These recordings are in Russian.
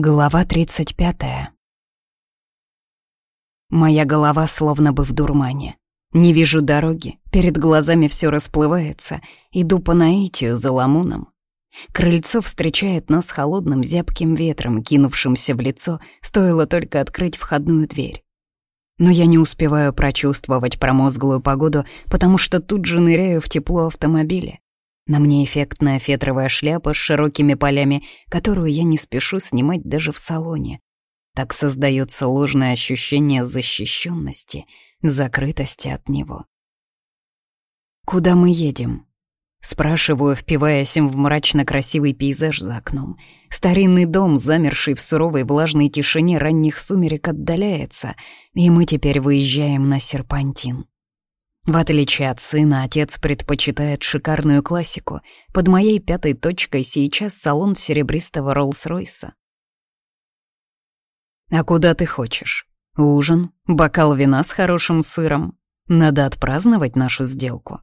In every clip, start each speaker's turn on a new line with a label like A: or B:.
A: Глава 35. Моя голова словно бы в дурмане. Не вижу дороги, перед глазами все расплывается. Иду по наитию за ламуном. Крыльцо встречает нас холодным зябким ветром, кинувшимся в лицо, стоило только открыть входную дверь. Но я не успеваю прочувствовать промозглую погоду, потому что тут же ныряю в тепло автомобиля. На мне эффектная фетровая шляпа с широкими полями, которую я не спешу снимать даже в салоне. Так создается ложное ощущение защищенности, закрытости от него. «Куда мы едем?» Спрашиваю, впиваясь им в мрачно-красивый пейзаж за окном. Старинный дом, замерший в суровой влажной тишине ранних сумерек, отдаляется, и мы теперь выезжаем на серпантин. В отличие от сына, отец предпочитает шикарную классику. Под моей пятой точкой сейчас салон серебристого Роллс-Ройса. «А куда ты хочешь? Ужин? Бокал вина с хорошим сыром? Надо отпраздновать нашу сделку».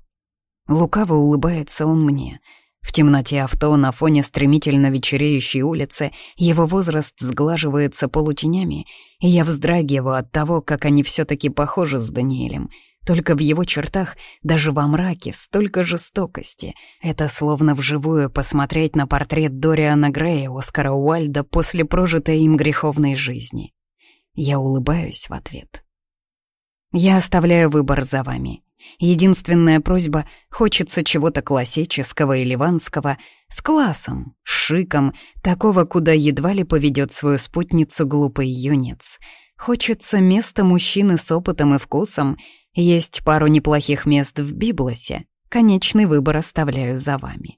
A: Лукаво улыбается он мне. В темноте авто на фоне стремительно вечереющей улицы его возраст сглаживается полутенями, и я вздрагиваю от того, как они все таки похожи с Даниэлем — только в его чертах, даже во мраке, столько жестокости. Это словно вживую посмотреть на портрет Дориана Грея Оскара Уальда после прожитой им греховной жизни. Я улыбаюсь в ответ. Я оставляю выбор за вами. Единственная просьба — хочется чего-то классического и ливанского, с классом, шиком, такого, куда едва ли поведет свою спутницу глупый юнец. Хочется места мужчины с опытом и вкусом — есть пару неплохих мест в Библосе. Конечный выбор оставляю за вами.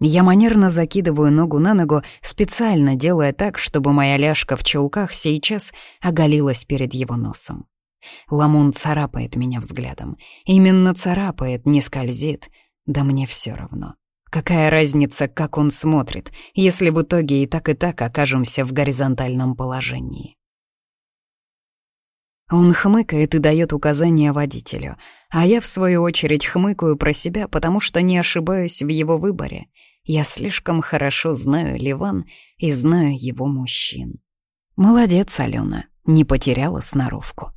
A: Я манерно закидываю ногу на ногу, специально делая так, чтобы моя ляжка в чулках сейчас оголилась перед его носом. Ламун царапает меня взглядом. Именно царапает, не скользит. Да мне все равно. Какая разница, как он смотрит, если в итоге и так и так окажемся в горизонтальном положении? Он хмыкает и дает указания водителю, а я, в свою очередь, хмыкаю про себя, потому что не ошибаюсь в его выборе. Я слишком хорошо знаю Ливан и знаю его мужчин. Молодец, Алена, не потеряла сноровку.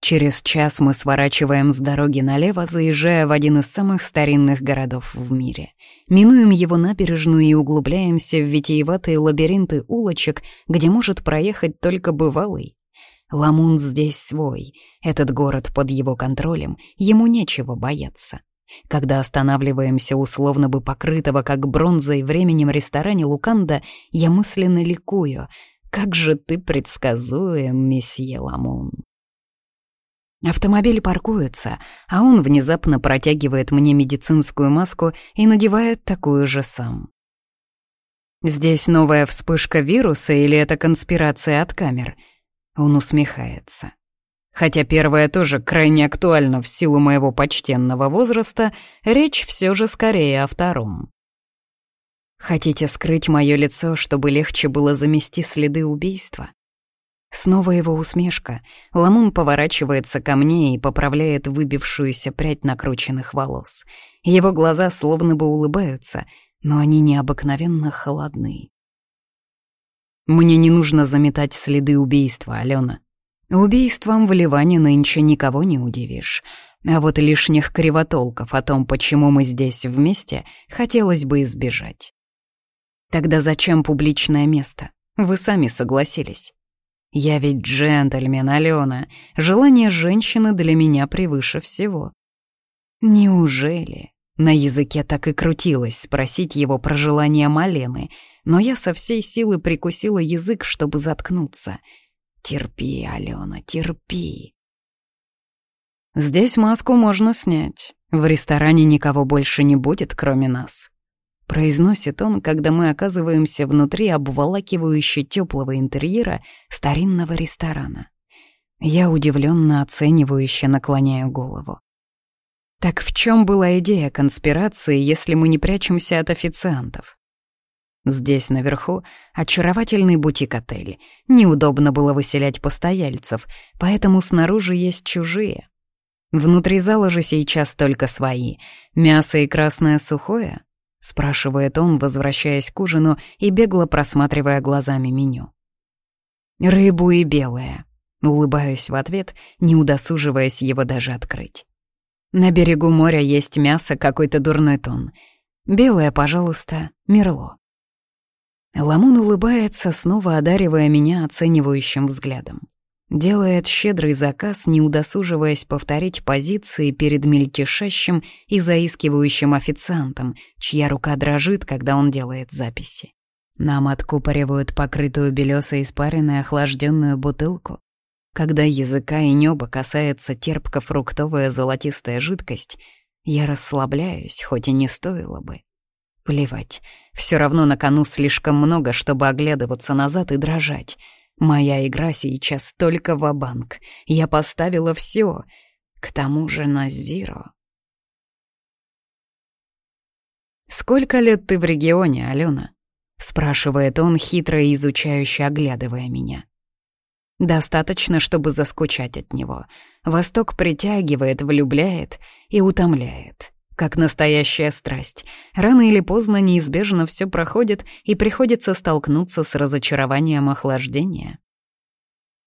A: Через час мы сворачиваем с дороги налево, заезжая в один из самых старинных городов в мире. Минуем его набережную и углубляемся в витиеватые лабиринты улочек, где может проехать только бывалый. Ламун здесь свой, этот город под его контролем, ему нечего бояться. Когда останавливаемся условно бы покрытого, как бронзой, временем ресторане Луканда, я мысленно ликую. Как же ты предсказуем, месье Ламун. Автомобиль паркуется, а он внезапно протягивает мне медицинскую маску и надевает такую же сам. Здесь новая вспышка вируса или это конспирация от камер — он усмехается. Хотя первое тоже крайне актуально в силу моего почтенного возраста, речь все же скорее о втором. Хотите скрыть мое лицо, чтобы легче было замести следы убийства? Снова его усмешка. Ламун поворачивается ко мне и поправляет выбившуюся прядь накрученных волос. Его глаза словно бы улыбаются, но они необыкновенно холодны. Мне не нужно заметать следы убийства, Алена. Убийством в Ливане нынче никого не удивишь. А вот лишних кривотолков о том, почему мы здесь вместе, хотелось бы избежать. Тогда зачем публичное место? Вы сами согласились. Я ведь джентльмен, Алена. Желание женщины для меня превыше всего. Неужели? На языке так и крутилось спросить его про желание Малены, но я со всей силы прикусила язык, чтобы заткнуться. «Терпи, Алена, терпи». «Здесь маску можно снять. В ресторане никого больше не будет, кроме нас», — произносит он, когда мы оказываемся внутри обволакивающе теплого интерьера старинного ресторана. Я удивленно оценивающе наклоняю голову. Так в чем была идея конспирации, если мы не прячемся от официантов? Здесь наверху очаровательный бутик-отель. Неудобно было выселять постояльцев, поэтому снаружи есть чужие. Внутри зала же сейчас только свои. Мясо и красное сухое. — спрашивает он, возвращаясь к ужину и бегло просматривая глазами меню. «Рыбу и белое», — улыбаюсь в ответ, не удосуживаясь его даже открыть. «На берегу моря есть мясо, какой-то дурной тон. Белое, пожалуйста, мерло». Ламун улыбается, снова одаривая меня оценивающим взглядом. Делает щедрый заказ, не удосуживаясь повторить позиции перед мельтешащим и заискивающим официантом, чья рука дрожит, когда он делает записи. Нам откупоривают покрытую белесой испаренной охлажденную бутылку. Когда языка и неба касается терпко-фруктовая золотистая жидкость, я расслабляюсь, хоть и не стоило бы. Плевать, все равно на кону слишком много, чтобы оглядываться назад и дрожать. Моя игра сейчас только в банк Я поставила все. К тому же на Зиро. «Сколько лет ты в регионе, Алена?» — спрашивает он, хитро и изучающе оглядывая меня. Достаточно, чтобы заскучать от него. Восток притягивает, влюбляет и утомляет как настоящая страсть. Рано или поздно неизбежно все проходит, и приходится столкнуться с разочарованием охлаждения.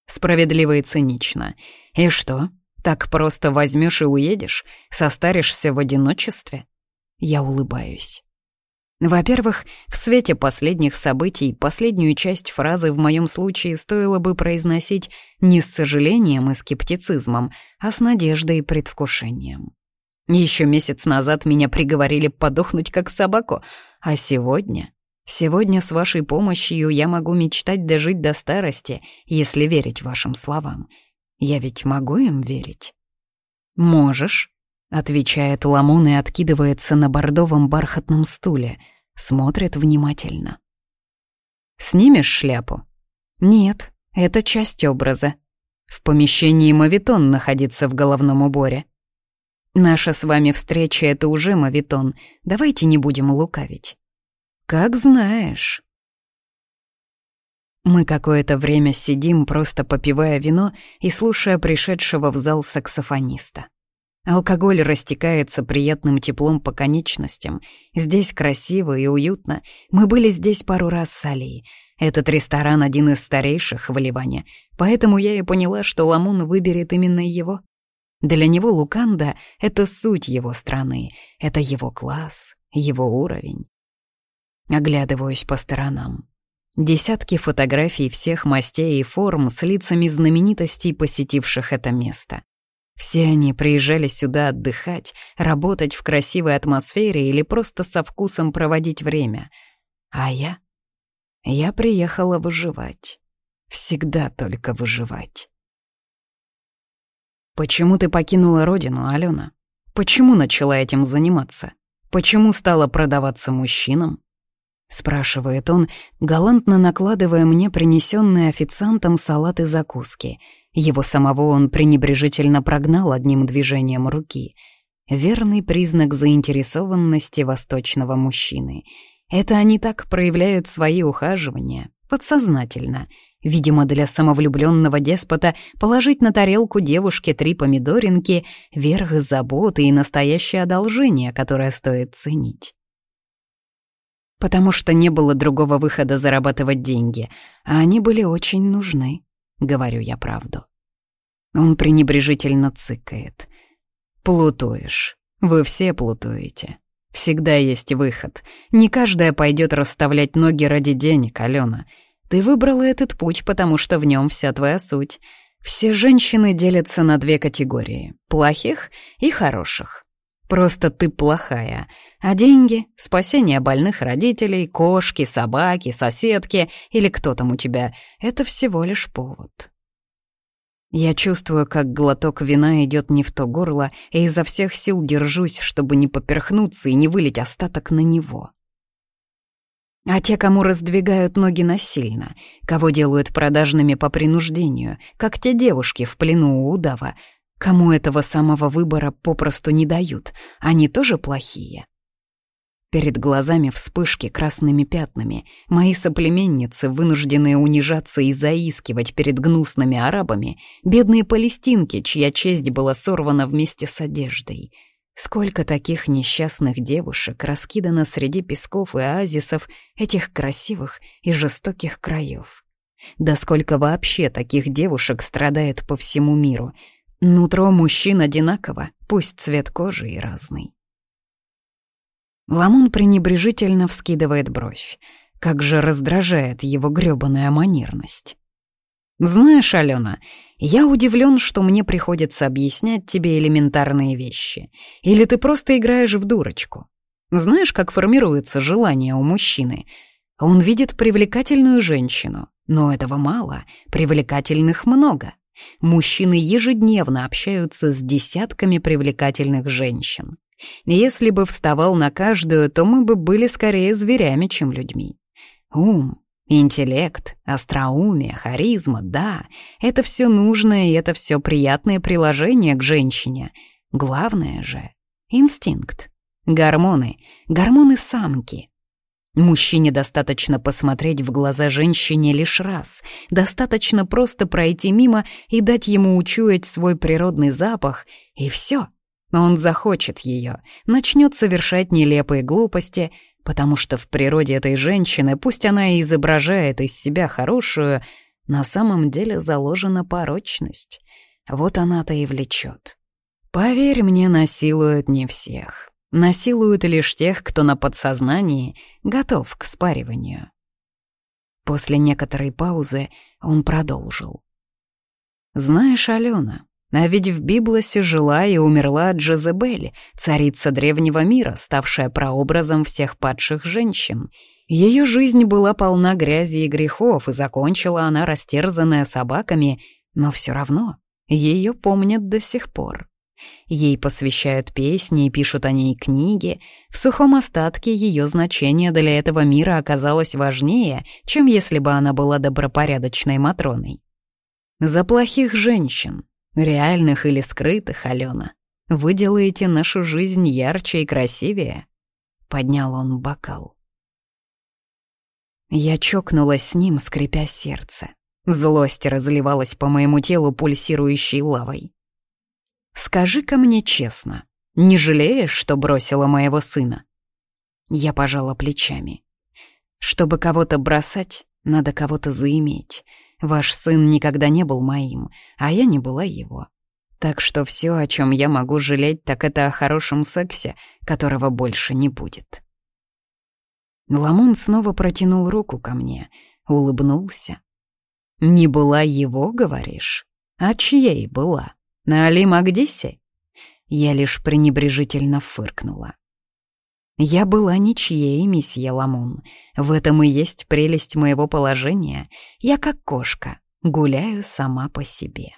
A: Справедливо и цинично. И что, так просто возьмешь и уедешь? Состаришься в одиночестве? Я улыбаюсь. Во-первых, в свете последних событий последнюю часть фразы в моем случае стоило бы произносить не с сожалением и скептицизмом, а с надеждой и предвкушением. Еще месяц назад меня приговорили подохнуть как собаку, а сегодня... Сегодня с вашей помощью я могу мечтать дожить до старости, если верить вашим словам. Я ведь могу им верить? Можешь, отвечает Ламон и откидывается на бордовом бархатном стуле, смотрит внимательно. Снимешь шляпу? Нет, это часть образа. В помещении мавитон находится в головном уборе. Наша с вами встреча — это уже мавитон. Давайте не будем лукавить. Как знаешь. Мы какое-то время сидим, просто попивая вино и слушая пришедшего в зал саксофониста. Алкоголь растекается приятным теплом по конечностям. Здесь красиво и уютно. Мы были здесь пару раз с Алией. Этот ресторан один из старейших в Ливане, поэтому я и поняла, что Ламун выберет именно его. Для него Луканда — это суть его страны, это его класс, его уровень. Оглядываюсь по сторонам. Десятки фотографий всех мастей и форм с лицами знаменитостей, посетивших это место. Все они приезжали сюда отдыхать, работать в красивой атмосфере или просто со вкусом проводить время. А я? Я приехала выживать. Всегда только выживать. «Почему ты покинула родину, Алена? Почему начала этим заниматься? Почему стала продаваться мужчинам?» Спрашивает он, галантно накладывая мне принесенные официантом салат и закуски. Его самого он пренебрежительно прогнал одним движением руки. Верный признак заинтересованности восточного мужчины. Это они так проявляют свои ухаживания, подсознательно — Видимо, для самовлюбленного деспота положить на тарелку девушке три помидоринки — верх заботы и настоящее одолжение, которое стоит ценить. Потому что не было другого выхода зарабатывать деньги, а они были очень нужны, говорю я правду. Он пренебрежительно цыкает. «Плутуешь. Вы все плутуете. Всегда есть выход. Не каждая пойдет расставлять ноги ради денег, Алена. Ты выбрала этот путь, потому что в нем вся твоя суть. Все женщины делятся на две категории — плохих и хороших. Просто ты плохая, а деньги, спасение больных родителей, кошки, собаки, соседки или кто там у тебя — это всего лишь повод. Я чувствую, как глоток вина идет не в то горло, и изо всех сил держусь, чтобы не поперхнуться и не вылить остаток на него. А те, кому раздвигают ноги насильно, кого делают продажными по принуждению, как те девушки в плену у удава, кому этого самого выбора попросту не дают, они тоже плохие. Перед глазами вспышки красными пятнами, мои соплеменницы, вынужденные унижаться и заискивать перед гнусными арабами, бедные палестинки, чья честь была сорвана вместе с одеждой. Сколько таких несчастных девушек раскидано среди песков и оазисов этих красивых и жестоких краев. Да сколько вообще таких девушек страдает по всему миру. Нутро мужчин одинаково, пусть цвет кожи и разный. Ламун пренебрежительно вскидывает бровь. Как же раздражает его грёбаная манерность. «Знаешь, Алена, я удивлен, что мне приходится объяснять тебе элементарные вещи. Или ты просто играешь в дурочку. Знаешь, как формируется желание у мужчины? Он видит привлекательную женщину, но этого мало, привлекательных много. Мужчины ежедневно общаются с десятками привлекательных женщин. Если бы вставал на каждую, то мы бы были скорее зверями, чем людьми. Ум, Интеллект, остроумие, харизма, да, это все нужное и это все приятное приложение к женщине. Главное же — инстинкт. Гормоны, гормоны самки. Мужчине достаточно посмотреть в глаза женщине лишь раз, достаточно просто пройти мимо и дать ему учуять свой природный запах, и все. Он захочет ее, начнет совершать нелепые глупости — потому что в природе этой женщины, пусть она и изображает из себя хорошую, на самом деле заложена порочность. Вот она-то и влечет. Поверь мне, насилуют не всех. Насилуют лишь тех, кто на подсознании готов к спариванию. После некоторой паузы он продолжил. «Знаешь, Алена, а ведь в Библосе жила и умерла Джезебель, царица древнего мира, ставшая прообразом всех падших женщин. Ее жизнь была полна грязи и грехов, и закончила она растерзанная собаками, но все равно ее помнят до сих пор. Ей посвящают песни и пишут о ней книги. В сухом остатке ее значение для этого мира оказалось важнее, чем если бы она была добропорядочной Матроной. За плохих женщин, Реальных или скрытых, Алена. Вы делаете нашу жизнь ярче и красивее. Поднял он бокал. Я чокнулась с ним, скрипя сердце. Злость разливалась по моему телу пульсирующей лавой. «Скажи-ка мне честно, не жалеешь, что бросила моего сына?» Я пожала плечами. «Чтобы кого-то бросать, надо кого-то заиметь. Ваш сын никогда не был моим, а я не была его. Так что все, о чем я могу жалеть, так это о хорошем сексе, которого больше не будет. Ламун снова протянул руку ко мне, улыбнулся. «Не была его, говоришь? А чьей была? На Али Магдисе?» Я лишь пренебрежительно фыркнула. Я была ничьей, месье Ламун. В этом и есть прелесть моего положения. Я как кошка, гуляю сама по себе.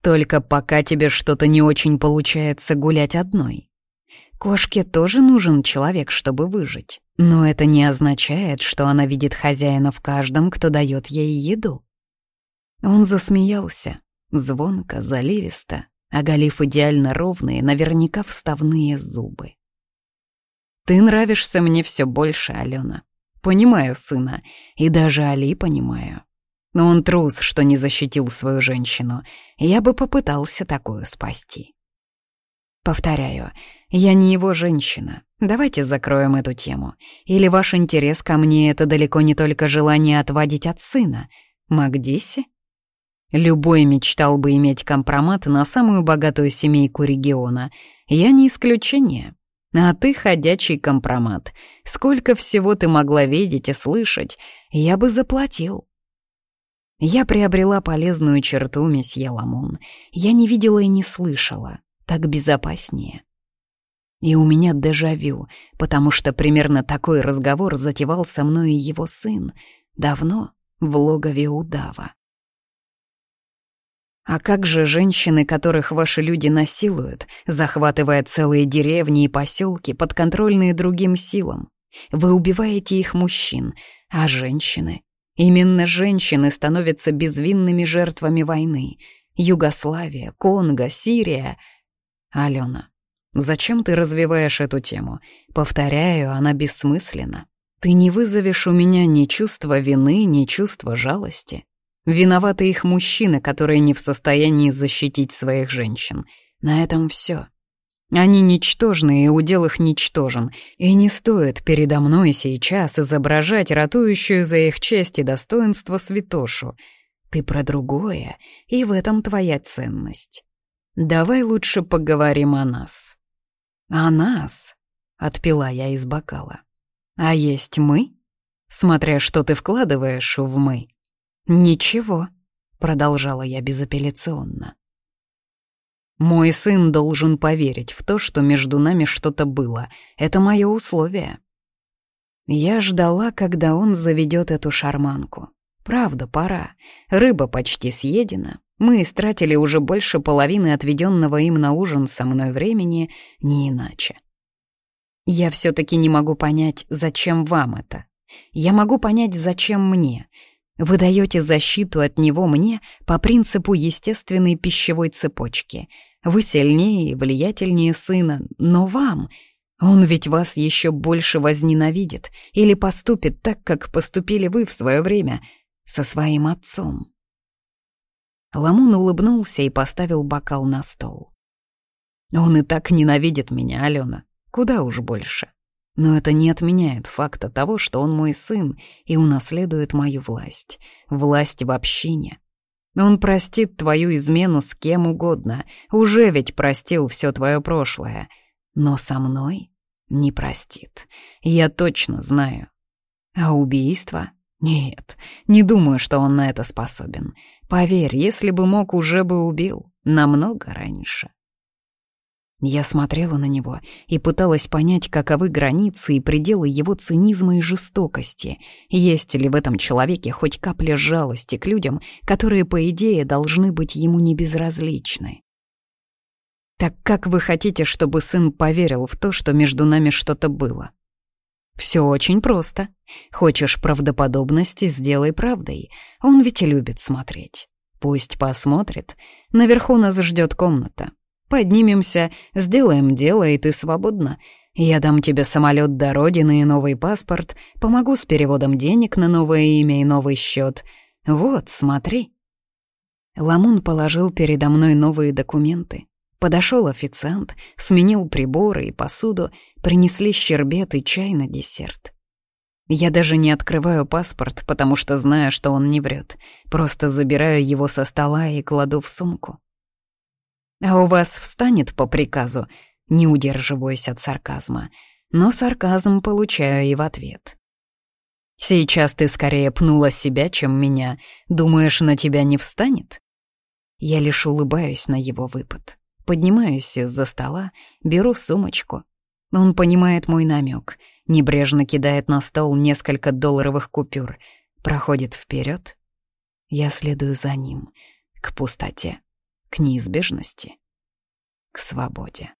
A: Только пока тебе что-то не очень получается гулять одной. Кошке тоже нужен человек, чтобы выжить. Но это не означает, что она видит хозяина в каждом, кто дает ей еду. Он засмеялся, звонко, заливисто, оголив идеально ровные, наверняка вставные зубы. Ты нравишься мне все больше, Алена. Понимаю сына, и даже Али понимаю. Но он трус, что не защитил свою женщину. Я бы попытался такую спасти. Повторяю, я не его женщина. Давайте закроем эту тему. Или ваш интерес ко мне — это далеко не только желание отводить от сына. Магдиси? Любой мечтал бы иметь компромат на самую богатую семейку региона. Я не исключение. А ты ходячий компромат. Сколько всего ты могла видеть и слышать, я бы заплатил. Я приобрела полезную черту, месье Ламон. Я не видела и не слышала. Так безопаснее. И у меня дежавю, потому что примерно такой разговор затевал со мной его сын. Давно, в логове удава. А как же женщины, которых ваши люди насилуют, захватывая целые деревни и поселки, подконтрольные другим силам? Вы убиваете их мужчин, а женщины? Именно женщины становятся безвинными жертвами войны. Югославия, Конго, Сирия. Алена, зачем ты развиваешь эту тему? Повторяю, она бессмысленна. Ты не вызовешь у меня ни чувства вины, ни чувства жалости. Виноваты их мужчины, которые не в состоянии защитить своих женщин. На этом все. Они ничтожны, и удел их ничтожен, и не стоит передо мной сейчас изображать ратующую за их честь и достоинство святошу. Ты про другое, и в этом твоя ценность. Давай лучше поговорим о нас. О нас, — отпила я из бокала. А есть мы? Смотря что ты вкладываешь в «мы». Ничего, — продолжала я безапелляционно. Мой сын должен поверить в то, что между нами что-то было. Это мое условие. Я ждала, когда он заведет эту шарманку. Правда, пора. Рыба почти съедена. Мы истратили уже больше половины отведенного им на ужин со мной времени, не иначе. Я все-таки не могу понять, зачем вам это. Я могу понять, зачем мне. Вы даете защиту от него мне по принципу естественной пищевой цепочки. Вы сильнее и влиятельнее сына, но вам... Он ведь вас еще больше возненавидит или поступит так, как поступили вы в свое время со своим отцом. Ламун улыбнулся и поставил бокал на стол. «Он и так ненавидит меня, Алена. Куда уж больше. Но это не отменяет факта того, что он мой сын и унаследует мою власть. Власть в общине. Он простит твою измену с кем угодно. Уже ведь простил все твое прошлое. Но со мной не простит. Я точно знаю. А убийство? Нет, не думаю, что он на это способен. Поверь, если бы мог, уже бы убил. Намного раньше. Я смотрела на него и пыталась понять, каковы границы и пределы его цинизма и жестокости. Есть ли в этом человеке хоть капля жалости к людям, которые, по идее, должны быть ему небезразличны. «Так как вы хотите, чтобы сын поверил в то, что между нами что-то было?» «Все очень просто. Хочешь правдоподобности, сделай правдой. Он ведь любит смотреть. Пусть посмотрит. Наверху нас ждет комната. Поднимемся, сделаем дело, и ты свободна. Я дам тебе самолет до родины и новый паспорт, помогу с переводом денег на новое имя и новый счет. Вот, смотри». Ламун положил передо мной новые документы. Подошел официант, сменил приборы и посуду, принесли щербет и чай на десерт. Я даже не открываю паспорт, потому что знаю, что он не врет. Просто забираю его со стола и кладу в сумку. «А у вас встанет по приказу?» Не удерживаюсь от сарказма, но сарказм получаю и в ответ. «Сейчас ты скорее пнула себя, чем меня. Думаешь, на тебя не встанет?» Я лишь улыбаюсь на его выпад. Поднимаюсь из-за стола, беру сумочку. Он понимает мой намек, небрежно кидает на стол несколько долларовых купюр, проходит вперед. Я следую за ним, к пустоте, к неизбежности, к свободе.